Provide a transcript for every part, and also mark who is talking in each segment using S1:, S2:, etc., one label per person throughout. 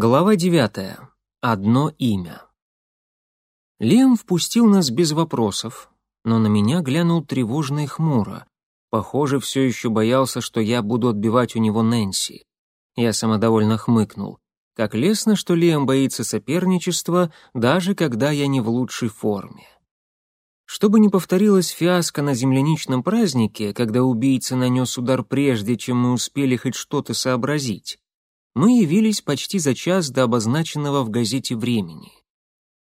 S1: Глава девятая. Одно имя. Лем впустил нас без вопросов, но на меня глянул тревожно и хмуро. Похоже, все еще боялся, что я буду отбивать у него Нэнси. Я самодовольно хмыкнул. Как лестно, что Лем боится соперничества, даже когда я не в лучшей форме. Чтобы не повторилась фиаско на земляничном празднике, когда убийца нанес удар прежде, чем мы успели хоть что-то сообразить, мы явились почти за час до обозначенного в газете времени.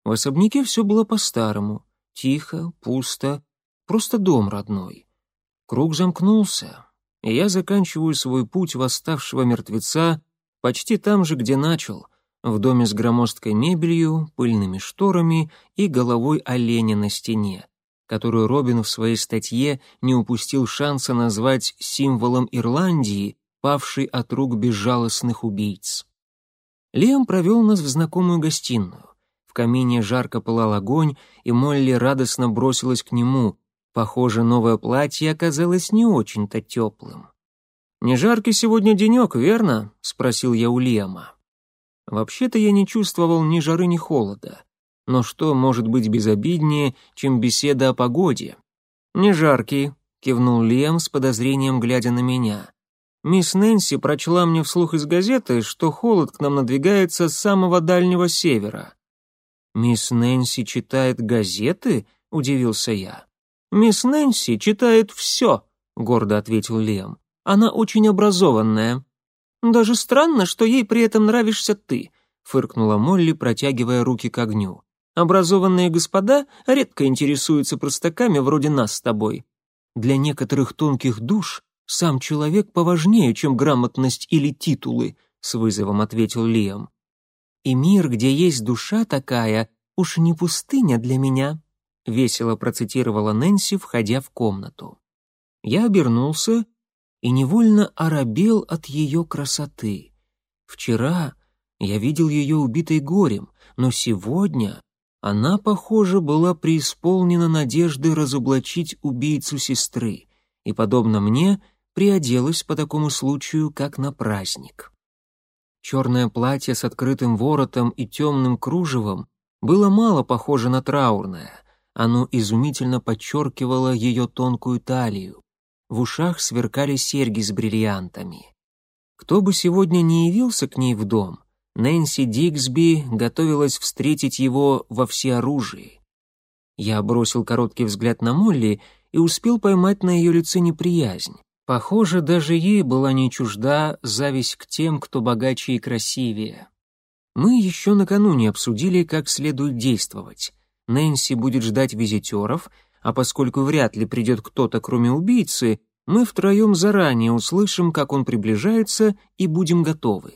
S1: В особняке все было по-старому, тихо, пусто, просто дом родной. Круг замкнулся, и я заканчиваю свой путь восставшего мертвеца почти там же, где начал, в доме с громоздкой мебелью, пыльными шторами и головой оленя на стене, которую Робин в своей статье не упустил шанса назвать символом Ирландии павший от рук безжалостных убийц. Лиам провел нас в знакомую гостиную. В камине жарко пылал огонь, и Молли радостно бросилась к нему. Похоже, новое платье оказалось не очень-то теплым. «Не жаркий сегодня денек, верно?» — спросил я у Лиама. Вообще-то я не чувствовал ни жары, ни холода. Но что может быть безобиднее, чем беседа о погоде? «Не жаркий», — кивнул Лиам с подозрением, глядя на меня. Мисс Нэнси прочла мне вслух из газеты, что холод к нам надвигается с самого дальнего севера. «Мисс Нэнси читает газеты?» — удивился я. «Мисс Нэнси читает все», — гордо ответил Лем. «Она очень образованная». «Даже странно, что ей при этом нравишься ты», — фыркнула Молли, протягивая руки к огню. «Образованные господа редко интересуются простаками вроде нас с тобой. Для некоторых тонких душ сам человек поважнее, чем грамотность или титулы», — с вызовом ответил Лиам. «И мир, где есть душа такая, уж не пустыня для меня», — весело процитировала Нэнси, входя в комнату. Я обернулся и невольно оробел от ее красоты. Вчера я видел ее убитой горем, но сегодня она, похоже, была преисполнена надежды разоблачить убийцу сестры, и, подобно мне, — приоделась по такому случаю, как на праздник. Черное платье с открытым воротом и темным кружевом было мало похоже на траурное. Оно изумительно подчеркивало ее тонкую талию. В ушах сверкали серьги с бриллиантами. Кто бы сегодня не явился к ней в дом, Нэнси Диксби готовилась встретить его во всеоружии. Я бросил короткий взгляд на Молли и успел поймать на ее лице неприязнь. Похоже, даже ей была не чужда зависть к тем, кто богаче и красивее. Мы еще накануне обсудили, как следует действовать. Нэнси будет ждать визитеров, а поскольку вряд ли придет кто-то, кроме убийцы, мы втроем заранее услышим, как он приближается, и будем готовы.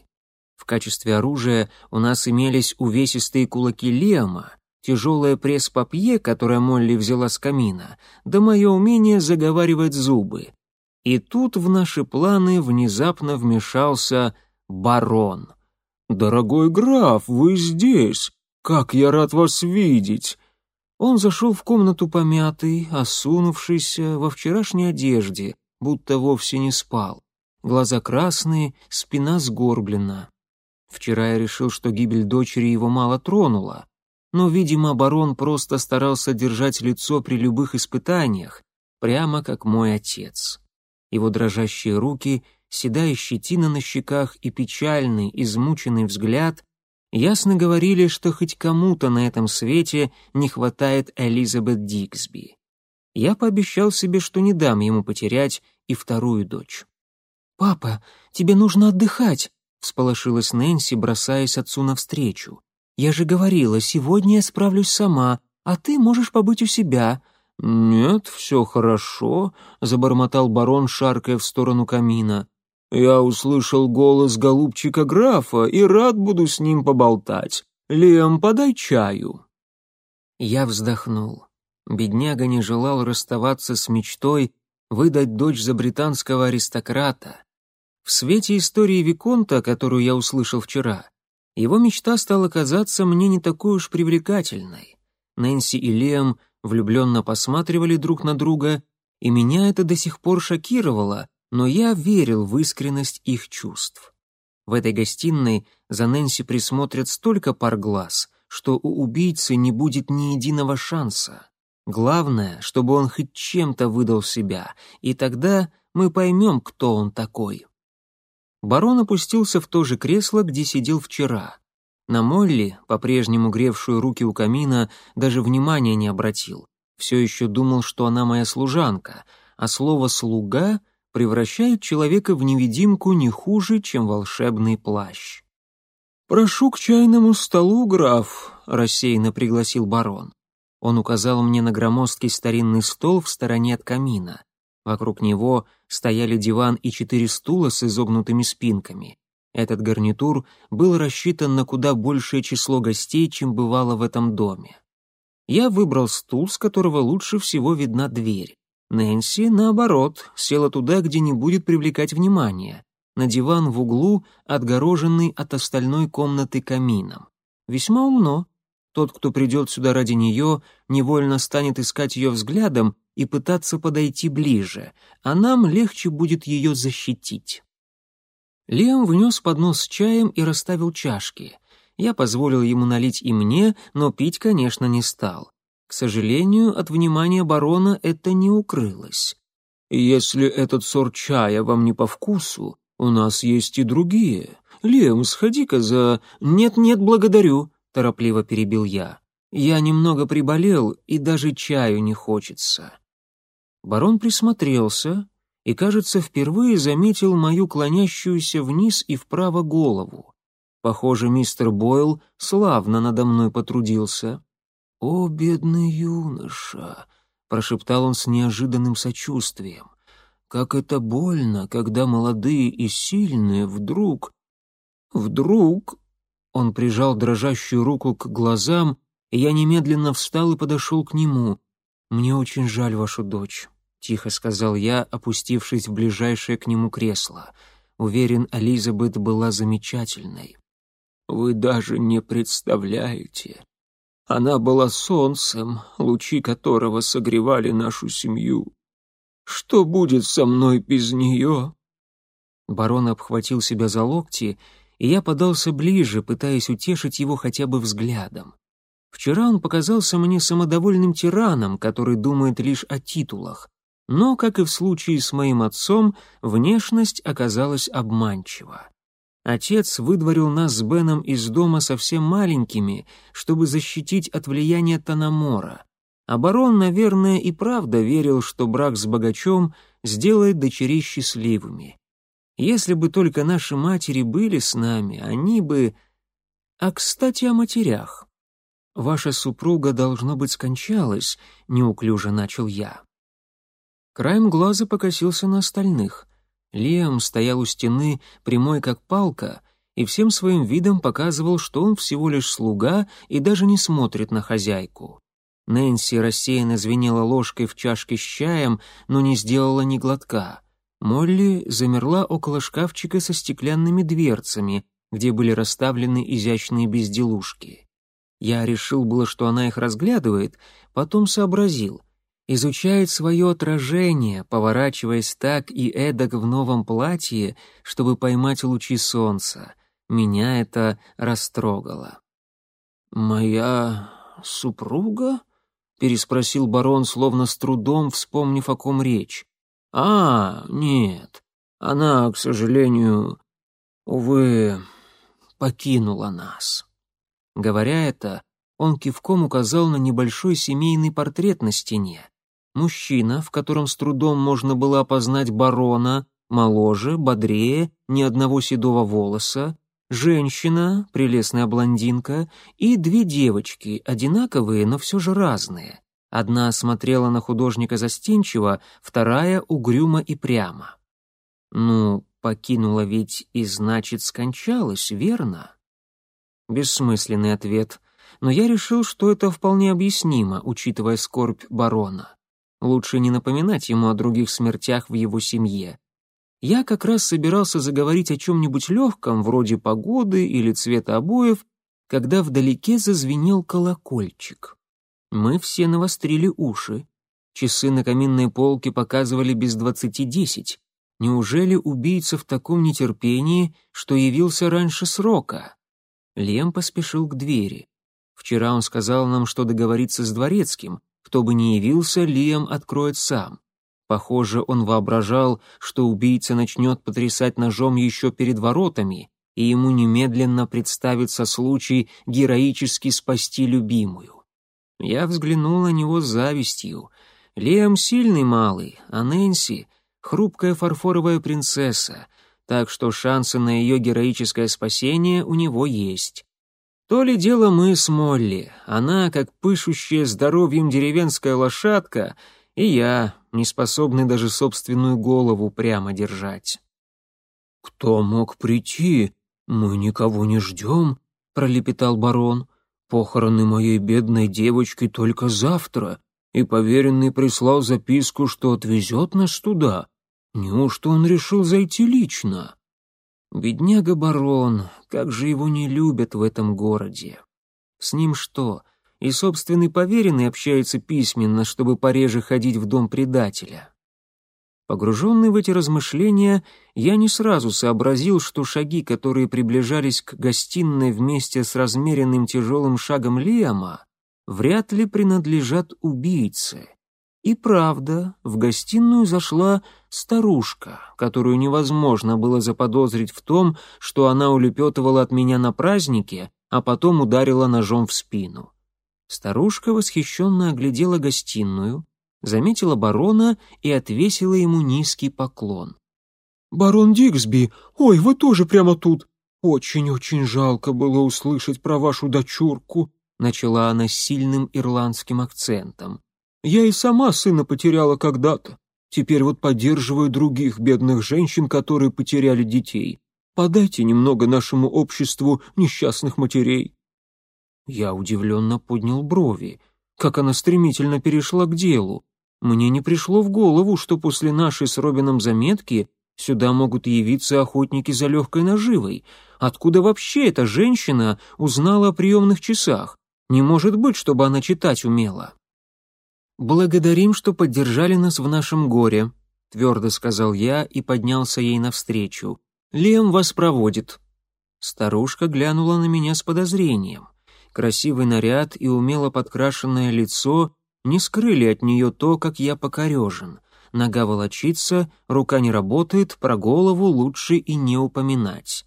S1: В качестве оружия у нас имелись увесистые кулаки Лема, тяжелое пресс-папье, которое Молли взяла с камина, да мое умение заговаривать зубы. И тут в наши планы внезапно вмешался барон. «Дорогой граф, вы здесь! Как я рад вас видеть!» Он зашел в комнату помятый, осунувшийся, во вчерашней одежде, будто вовсе не спал. Глаза красные, спина сгорблена. Вчера я решил, что гибель дочери его мало тронула, но, видимо, барон просто старался держать лицо при любых испытаниях, прямо как мой отец. Его дрожащие руки, седая щетина на щеках и печальный, измученный взгляд ясно говорили, что хоть кому-то на этом свете не хватает Элизабет Диксби. Я пообещал себе, что не дам ему потерять и вторую дочь. «Папа, тебе нужно отдыхать», — всполошилась Нэнси, бросаясь отцу навстречу. «Я же говорила, сегодня я справлюсь сама, а ты можешь побыть у себя. «Нет, все хорошо», — забормотал барон, шаркая в сторону камина. «Я услышал голос голубчика графа и рад буду с ним поболтать. Лем, подай чаю». Я вздохнул. Бедняга не желал расставаться с мечтой выдать дочь за британского аристократа. В свете истории Виконта, которую я услышал вчера, его мечта стала казаться мне не такой уж привлекательной. Нэнси и Лем влюбленно посматривали друг на друга, и меня это до сих пор шокировало, но я верил в искренность их чувств. В этой гостиной за Нэнси присмотрят столько пар глаз, что у убийцы не будет ни единого шанса. Главное, чтобы он хоть чем-то выдал себя, и тогда мы поймем, кто он такой. Барон опустился в то же кресло, где сидел вчера. На Молли, по-прежнему гревшую руки у камина, даже внимания не обратил. Все еще думал, что она моя служанка, а слово «слуга» превращает человека в невидимку не хуже, чем волшебный плащ. «Прошу к чайному столу, граф», — рассеянно пригласил барон. Он указал мне на громоздкий старинный стол в стороне от камина. Вокруг него стояли диван и четыре стула с изогнутыми спинками. Этот гарнитур был рассчитан на куда большее число гостей, чем бывало в этом доме. Я выбрал стул, с которого лучше всего видна дверь. Нэнси, наоборот, села туда, где не будет привлекать внимания, на диван в углу, отгороженный от остальной комнаты камином. Весьма умно. Тот, кто придет сюда ради нее, невольно станет искать ее взглядом и пытаться подойти ближе, а нам легче будет ее защитить. Лиам внес поднос с чаем и расставил чашки. Я позволил ему налить и мне, но пить, конечно, не стал. К сожалению, от внимания барона это не укрылось. «Если этот сорт чая вам не по вкусу, у нас есть и другие. Лем, сходи-ка за...» «Нет-нет, благодарю», — торопливо перебил я. «Я немного приболел, и даже чаю не хочется». Барон присмотрелся, и, кажется, впервые заметил мою клонящуюся вниз и вправо голову. Похоже, мистер Бойл славно надо мной потрудился. «О, бедный юноша!» — прошептал он с неожиданным сочувствием. «Как это больно, когда молодые и сильные вдруг...» «Вдруг...» Он прижал дрожащую руку к глазам, и я немедленно встал и подошел к нему. «Мне очень жаль вашу дочь. — тихо сказал я, опустившись в ближайшее к нему кресло. Уверен, Элизабет была замечательной. «Вы даже не представляете. Она была солнцем, лучи которого согревали нашу семью. Что будет со мной без нее?» Барон обхватил себя за локти, и я подался ближе, пытаясь утешить его хотя бы взглядом. Вчера он показался мне самодовольным тираном, который думает лишь о титулах. Но, как и в случае с моим отцом, внешность оказалась обманчива. Отец выдворил нас с Беном из дома совсем маленькими, чтобы защитить от влияния Танамора. Барон, наверное, и правда верил, что брак с богачом сделает дочерей счастливыми. Если бы только наши матери были с нами, они бы... А, кстати, о матерях. Ваша супруга, должно быть, скончалась, — неуклюже начал я. Краем глаза покосился на остальных. Лиам стоял у стены, прямой как палка, и всем своим видом показывал, что он всего лишь слуга и даже не смотрит на хозяйку. Нэнси рассеянно звенела ложкой в чашке с чаем, но не сделала ни глотка. Молли замерла около шкафчика со стеклянными дверцами, где были расставлены изящные безделушки. Я решил было, что она их разглядывает, потом сообразил изучает свое отражение, поворачиваясь так и эдак в новом платье, чтобы поймать лучи солнца. Меня это растрогало. «Моя супруга?» — переспросил барон, словно с трудом вспомнив, о ком речь. «А, нет, она, к сожалению, увы, покинула нас». Говоря это, он кивком указал на небольшой семейный портрет на стене. Мужчина, в котором с трудом можно было опознать барона, моложе, бодрее, ни одного седого волоса, женщина, прелестная блондинка, и две девочки, одинаковые, но все же разные. Одна смотрела на художника застенчиво, вторая — угрюмо и прямо. Ну, покинула ведь и значит скончалась, верно? Бессмысленный ответ, но я решил, что это вполне объяснимо, учитывая скорбь барона. Лучше не напоминать ему о других смертях в его семье. Я как раз собирался заговорить о чем-нибудь легком, вроде погоды или цвета обоев, когда вдалеке зазвенел колокольчик. Мы все навострили уши. Часы на каминной полке показывали без двадцати десять. Неужели убийца в таком нетерпении, что явился раньше срока? Лем поспешил к двери. Вчера он сказал нам, что договорится с дворецким. Кто бы ни явился, Лиам откроет сам. Похоже, он воображал, что убийца начнет потрясать ножом еще перед воротами, и ему немедленно представится случай героически спасти любимую. Я взглянул на него с завистью. Лиам сильный малый, а Нэнси — хрупкая фарфоровая принцесса, так что шансы на ее героическое спасение у него есть. То ли дело мы с Молли, она как пышущая здоровьем деревенская лошадка, и я, не способный даже собственную голову прямо держать.
S2: «Кто мог прийти?» «Мы никого не ждем», — пролепетал барон. «Похороны моей бедной девочки только завтра, и поверенный прислал записку, что отвезет нас туда. Неужто он решил зайти лично?»
S1: «Бедняга барон, как же его не любят в этом городе. С ним что, и собственный поверенный общается письменно, чтобы пореже ходить в дом предателя?» Погруженный в эти размышления, я не сразу сообразил, что шаги, которые приближались к гостиной вместе с размеренным тяжелым шагом Лиама, вряд ли принадлежат убийце. И правда, в гостиную зашла старушка, которую невозможно было заподозрить в том, что она улепетывала от меня на празднике, а потом ударила ножом в спину. Старушка восхищенно оглядела гостиную, заметила барона и отвесила ему низкий поклон.
S2: «Барон Диксби, ой, вы тоже прямо тут! Очень-очень жалко было услышать про вашу дочурку», начала она с сильным ирландским акцентом. «Я и сама сына потеряла когда-то. Теперь вот поддерживаю других бедных женщин, которые потеряли детей. Подайте немного нашему обществу несчастных матерей».
S1: Я удивленно поднял брови. Как она стремительно перешла к делу. Мне не пришло в голову, что после нашей с Робином заметки сюда могут явиться охотники за легкой наживой. Откуда вообще эта женщина узнала о приемных часах? Не может быть, чтобы она читать умела. «Благодарим, что поддержали нас в нашем горе», — твердо сказал я и поднялся ей навстречу. «Лем вас проводит». Старушка глянула на меня с подозрением. Красивый наряд и умело подкрашенное лицо не скрыли от нее то, как я покорежен. Нога волочится, рука не работает, про голову лучше и не упоминать.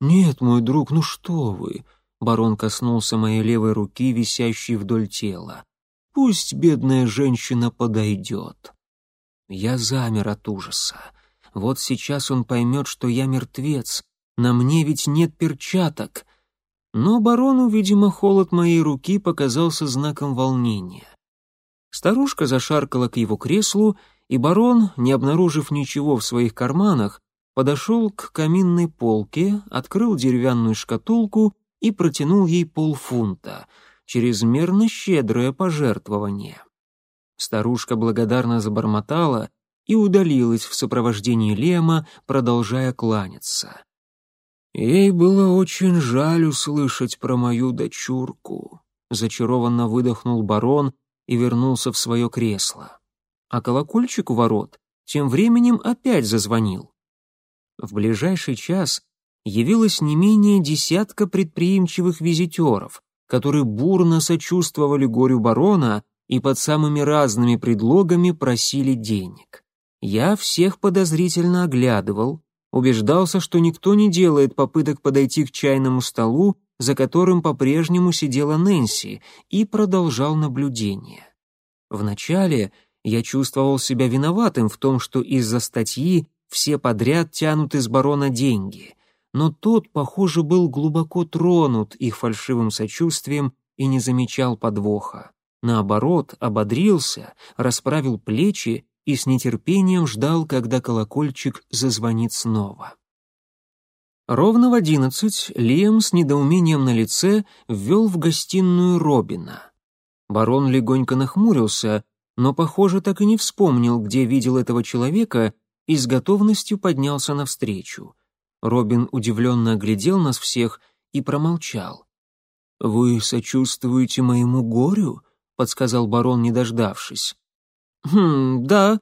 S2: «Нет, мой друг, ну что вы!» Барон коснулся моей левой руки, висящей вдоль тела. «Пусть бедная женщина подойдет».
S1: Я замер от ужаса. Вот сейчас он поймет, что я мертвец. На мне ведь нет перчаток. Но барону, видимо, холод моей руки показался знаком волнения. Старушка зашаркала к его креслу, и барон, не обнаружив ничего в своих карманах, подошел к каминной полке, открыл деревянную шкатулку и протянул ей полфунта, чрезмерно щедрое пожертвование. Старушка благодарно забормотала и удалилась в сопровождении Лема, продолжая кланяться.
S2: «Ей было очень жаль услышать про мою дочурку», — зачарованно выдохнул барон, и вернулся в свое кресло. А колокольчик у ворот тем временем опять зазвонил. В ближайший час явилось не менее десятка предприимчивых визитеров, которые бурно сочувствовали горю барона и под самыми разными предлогами просили денег. Я всех подозрительно оглядывал, убеждался, что никто не делает попыток подойти к чайному столу за которым по-прежнему сидела Нэнси, и продолжал наблюдение. Вначале я чувствовал себя виноватым в том, что из-за статьи все подряд тянут из барона деньги, но тот, похоже, был глубоко тронут их фальшивым сочувствием и не замечал подвоха. Наоборот, ободрился, расправил плечи и с нетерпением ждал, когда колокольчик зазвонит снова. Ровно в одиннадцать Лиам с недоумением на лице ввел в гостиную Робина. Барон легонько нахмурился, но, похоже, так и не вспомнил, где видел этого человека, и с готовностью поднялся навстречу. Робин удивленно оглядел нас всех и промолчал. «Вы сочувствуете моему горю?» — подсказал барон, не дождавшись. «Хм, да,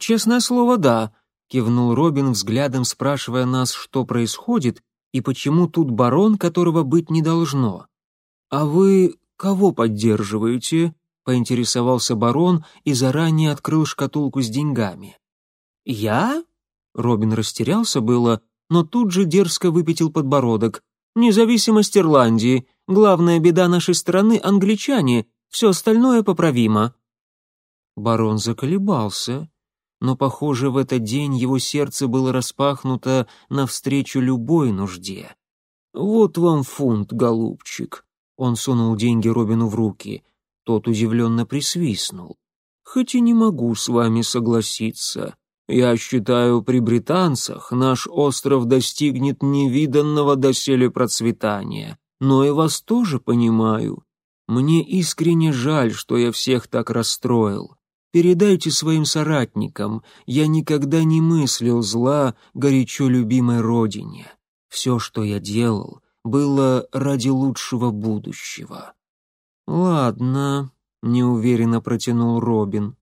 S2: честное слово, да», — кивнул Робин, взглядом спрашивая нас, что происходит и почему тут барон, которого быть не должно. «А вы кого поддерживаете?» — поинтересовался барон и заранее открыл шкатулку с деньгами. «Я?» — Робин растерялся было, но тут же дерзко выпятил подбородок. «Независимость Ирландии. Главная беда нашей страны — англичане. Все остальное поправимо». Барон заколебался, но, похоже, в этот день его сердце было распахнуто навстречу любой нужде. «Вот вам фунт, голубчик», — он сунул деньги Робину в руки. Тот удивленно присвистнул. «Хоть и не могу с вами согласиться. Я считаю, при британцах наш остров достигнет невиданного доселе процветания, но и вас тоже понимаю. Мне искренне жаль, что я всех так расстроил. Передайте своим соратникам, я никогда не мыслил зла горячо любимой родине. Все, что я делал, было ради лучшего будущего». «Ладно», — неуверенно протянул Робин.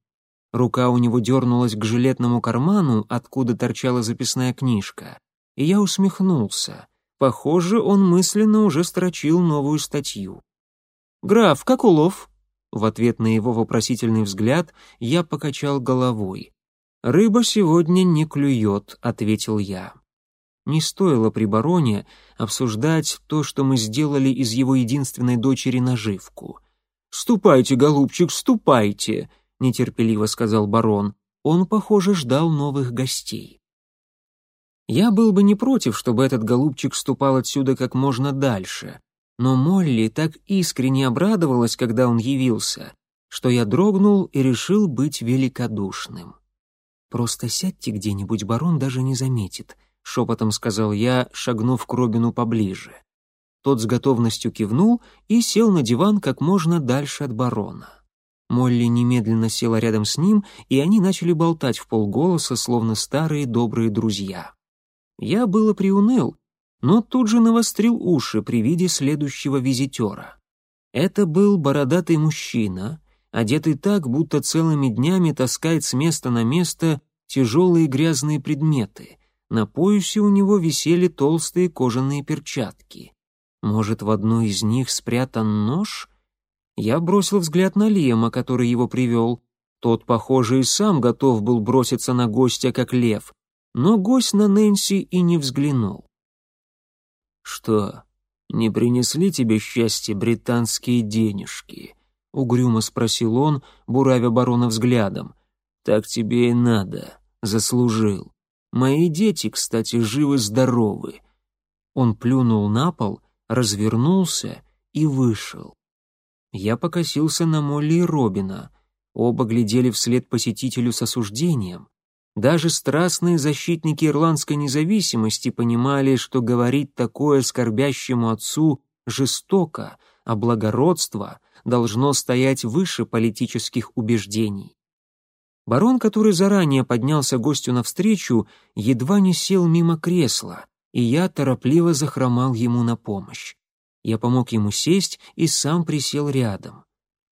S2: Рука у него дернулась к жилетному карману, откуда торчала записная книжка. И я усмехнулся. Похоже, он мысленно уже строчил новую статью. «Граф, как улов?» В ответ на его вопросительный взгляд я покачал головой. «Рыба сегодня не клюет», — ответил я. Не стоило при бароне обсуждать то, что мы сделали из его единственной дочери наживку. «Ступайте, голубчик, ступайте», — нетерпеливо сказал барон. Он, похоже, ждал новых гостей. Я был бы не против, чтобы этот голубчик ступал отсюда как можно дальше, но Молли так искренне обрадовалась, когда он явился, что я дрогнул и решил быть великодушным. «Просто сядьте где-нибудь, барон даже не заметит», — шепотом сказал я, шагнув к Робину поближе. Тот с готовностью кивнул и сел на диван как можно дальше от барона. Молли немедленно села рядом с ним, и они начали болтать в полголоса, словно старые добрые друзья. Я было приуныл, но тут же навострил уши при виде следующего визитера. Это был бородатый мужчина, одетый так, будто целыми днями таскает с места на место тяжелые грязные предметы. На поясе у него висели толстые кожаные перчатки. Может, в одной из них спрятан нож? Я бросил взгляд на Лема, который его привел. Тот, похоже, и сам готов был броситься на гостя, как лев. Но гость на Нэнси и не взглянул. «Что, не принесли тебе счастье британские денежки?» — угрюмо спросил он, буравя барона взглядом. «Так тебе и надо. Заслужил. Мои дети, кстати, живы-здоровы». Он плюнул на пол, развернулся и вышел. Я покосился на Молли и Робина. Оба глядели вслед посетителю с осуждением. Даже страстные защитники ирландской независимости понимали, что говорить такое скорбящему отцу жестоко, а благородство должно стоять выше политических убеждений. Барон, который заранее поднялся гостю навстречу, едва не сел мимо кресла, и я торопливо захромал ему на помощь. Я помог ему сесть и сам присел рядом.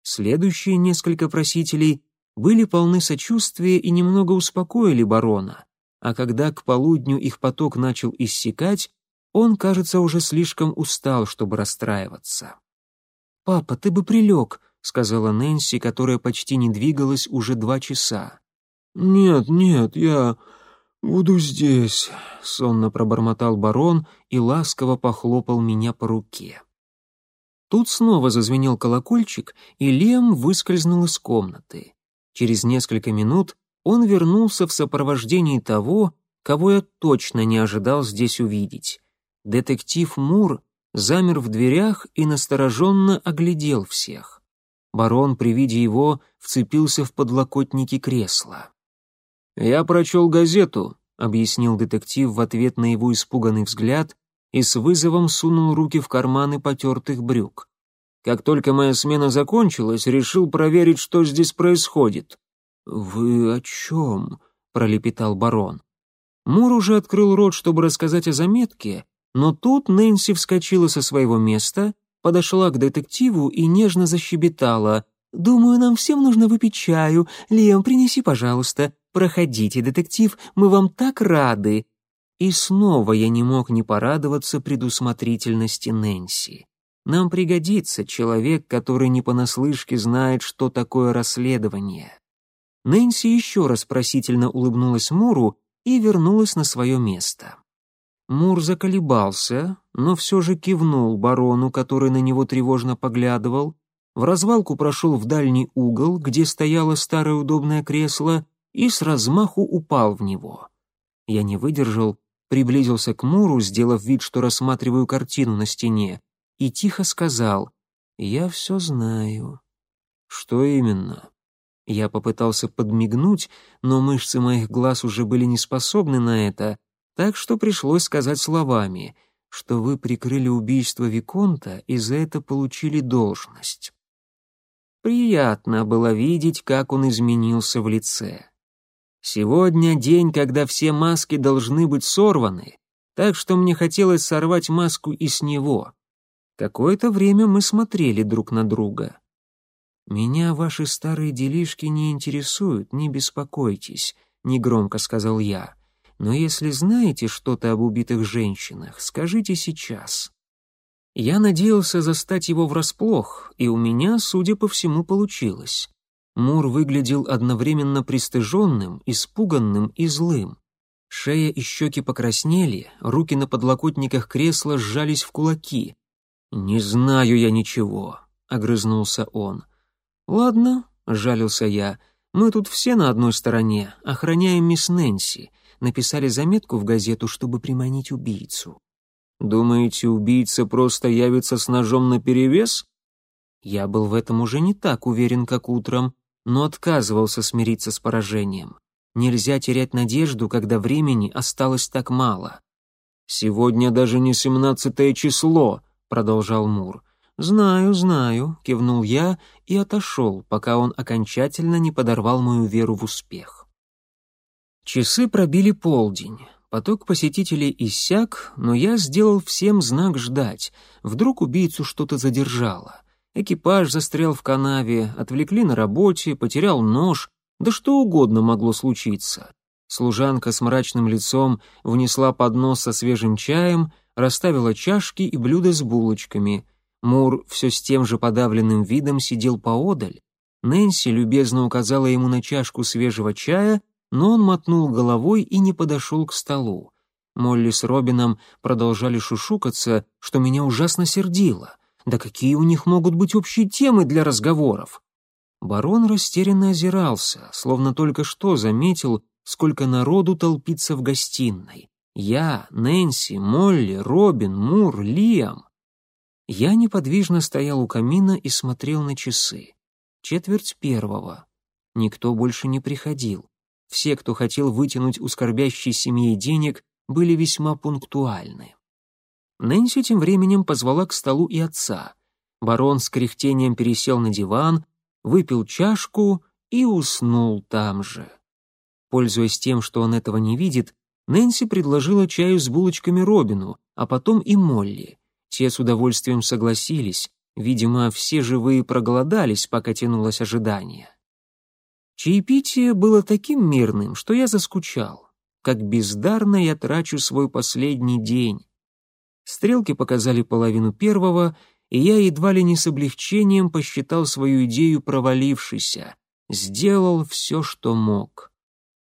S2: Следующие несколько просителей были полны сочувствия и немного успокоили барона, а когда к полудню их поток начал иссякать, он, кажется, уже слишком устал, чтобы расстраиваться. «Папа, ты бы прилег», — сказала Нэнси, которая почти не двигалась уже два часа.
S3: «Нет, нет, я буду здесь», — сонно пробормотал барон и ласково похлопал меня по руке.
S2: Тут снова зазвенел колокольчик, и Лем выскользнул из комнаты. Через несколько минут он вернулся в сопровождении того, кого я точно не ожидал здесь увидеть. Детектив Мур замер в дверях и настороженно оглядел всех. Барон при виде его вцепился в подлокотники кресла.
S3: «Я прочел газету», — объяснил детектив в ответ на его испуганный взгляд и с вызовом сунул руки в карманы потертых брюк. Как только моя смена закончилась, решил проверить, что здесь происходит».
S2: «Вы о чем?» — пролепетал барон. Мур уже открыл рот, чтобы рассказать о заметке, но тут Нэнси вскочила со своего места, подошла к детективу и нежно защебетала. «Думаю, нам всем нужно выпить чаю. Лем, принеси, пожалуйста.
S1: «Проходите, детектив, мы вам так рады!» И снова я не мог не порадоваться предусмотрительности Нэнси. Нам пригодится человек, который не понаслышке знает, что такое расследование. Нэнси еще раз просительно улыбнулась Муру и вернулась на свое место. Мур заколебался, но все же кивнул барону, который на него тревожно поглядывал, в развалку прошел в дальний угол, где стояло старое удобное кресло, и с размаху упал в него. Я не выдержал, приблизился к Муру, сделав вид, что рассматриваю картину на стене, и тихо сказал «Я все знаю». «Что именно?» Я попытался подмигнуть, но мышцы моих глаз уже были не способны на это, так что пришлось сказать словами, что вы прикрыли убийство Виконта и за это получили должность. Приятно было видеть, как он изменился в лице. Сегодня день, когда все маски должны быть сорваны, так что мне хотелось сорвать маску и с него. Какое-то время мы смотрели друг на друга. «Меня ваши старые делишки не интересуют, не беспокойтесь», — негромко сказал я. «Но если знаете что-то об убитых женщинах, скажите сейчас». Я надеялся застать его врасплох, и у меня, судя по всему, получилось. Мур выглядел одновременно пристыженным, испуганным и злым. Шея и щеки покраснели, руки на подлокотниках кресла сжались в кулаки. «Не знаю я ничего», — огрызнулся он. «Ладно», — жалился я, — «мы тут все на одной стороне, охраняем мисс Нэнси. Написали заметку в газету, чтобы приманить убийцу». «Думаете, убийца просто явится с ножом наперевес?» Я был в этом уже не так уверен, как утром, но отказывался смириться с поражением. Нельзя терять надежду, когда времени осталось так мало. «Сегодня даже не семнадцатое число», продолжал Мур. «Знаю, знаю», — кивнул я и отошел, пока он окончательно не подорвал мою веру в успех. Часы пробили полдень. Поток посетителей иссяк, но я сделал всем знак ждать. Вдруг убийцу что-то задержало. Экипаж застрял в канаве, отвлекли на работе, потерял нож, да что угодно могло случиться. Служанка с мрачным лицом внесла поднос со свежим чаем — расставила чашки и блюда с булочками. Мур все с тем же подавленным видом сидел поодаль. Нэнси любезно указала ему на чашку свежего чая, но он мотнул головой и не подошел к столу. Молли с Робином продолжали шушукаться, что меня ужасно сердило. Да какие у них могут быть общие темы для разговоров? Барон растерянно озирался, словно только что заметил, сколько народу толпится в гостиной. Я, Нэнси, Молли, Робин, Мур, Лиам. Я неподвижно стоял у камина и смотрел на часы. Четверть первого. Никто больше не приходил. Все, кто хотел вытянуть у скорбящей семьи денег, были весьма пунктуальны. Нэнси тем временем позвала к столу и отца. Барон с кряхтением пересел на диван, выпил чашку и уснул там же. Пользуясь тем, что он этого не видит, Нэнси предложила чаю с булочками Робину, а потом и Молли. Те с удовольствием согласились, видимо, все живые проголодались, пока тянулось ожидание. Чаепитие было таким мирным, что я заскучал. Как бездарно я трачу свой последний день. Стрелки показали половину первого, и я едва ли не с облегчением посчитал свою идею провалившейся. Сделал все, что мог.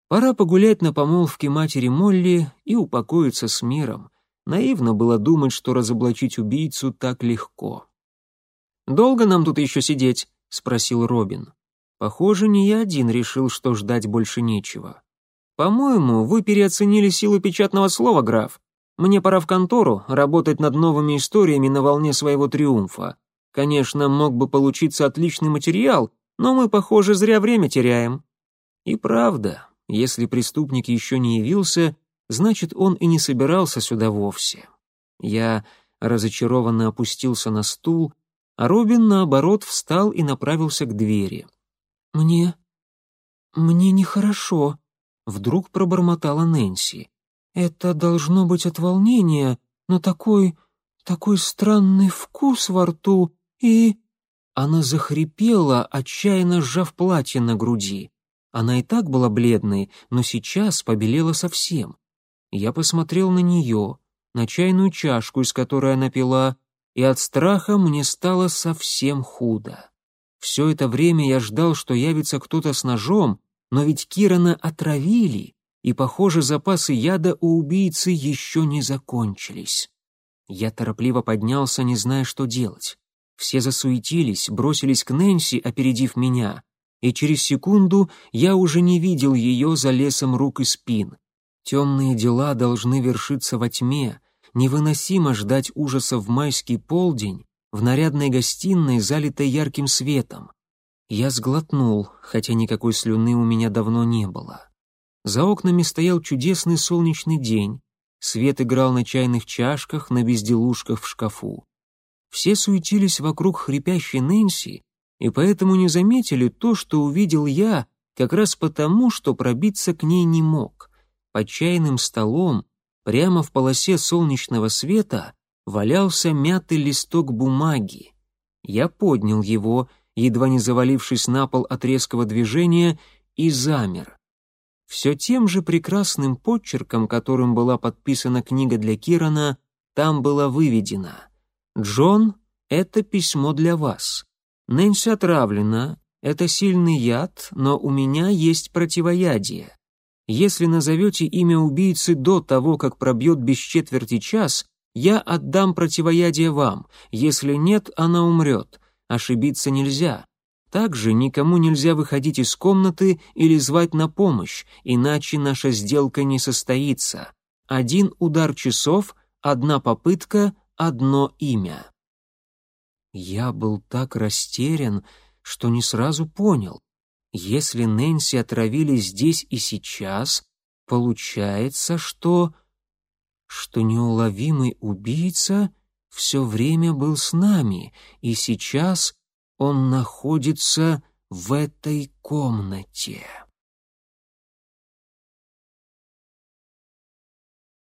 S1: Пора погулять на помолвке матери Молли и упокоиться с миром. Наивно было думать, что разоблачить убийцу так легко. «Долго нам тут еще сидеть?» — спросил Робин. Похоже, не я один решил, что ждать больше нечего. «По-моему, вы переоценили силу печатного слова, граф. Мне пора в контору работать над новыми историями на волне своего триумфа. Конечно, мог бы получиться отличный материал, но мы, похоже, зря время теряем». И правда, если преступник еще не явился, значит, он и не собирался сюда вовсе. Я разочарованно опустился на стул, а Робин, наоборот, встал и направился к двери. «Мне... мне нехорошо», — вдруг пробормотала Нэнси. «Это должно быть от волнения, но такой... такой странный вкус во рту и...» Она захрипела, отчаянно сжав платье на груди.
S2: Она и так была бледной, но сейчас побелела совсем. Я посмотрел на нее, на чайную чашку, из которой она пила, и от страха мне стало совсем худо. Все это время я ждал, что явится кто-то с ножом, но ведь Кирана отравили, и, похоже, запасы яда у убийцы еще не закончились. Я торопливо поднялся, не зная, что делать. Все засуетились, бросились к Нэнси, опередив меня, и через секунду я уже не видел ее за лесом рук и спин. Темные дела должны вершиться во тьме, невыносимо ждать ужаса в майский полдень, в нарядной гостиной, залитой ярким светом. Я сглотнул, хотя никакой слюны у меня давно не было. За окнами стоял чудесный солнечный день, свет играл на чайных чашках, на безделушках в шкафу. Все суетились вокруг хрипящей Нэнси, и поэтому не заметили то, что увидел я, как раз потому, что пробиться к ней не мог. Под чайным столом, прямо в полосе солнечного света, валялся мятый листок бумаги. Я поднял его, едва не завалившись на пол от резкого движения, и замер. Все тем же прекрасным подчерком, которым была подписана книга для Кирана, там было выведено «Джон, это письмо для вас. Нэнси отравлена, это сильный яд, но у меня есть противоядие. Если назовете имя убийцы до того, как пробьет без четверти час, я отдам противоядие вам. Если нет, она умрет. Ошибиться нельзя. Также никому нельзя выходить из комнаты или звать на помощь, иначе наша сделка не состоится. Один удар часов, одна попытка, одно имя. Я был так растерян, что не сразу понял. Если Нэнси отравили здесь и сейчас, получается, что... что неуловимый убийца все время был с нами, и сейчас он находится в этой комнате.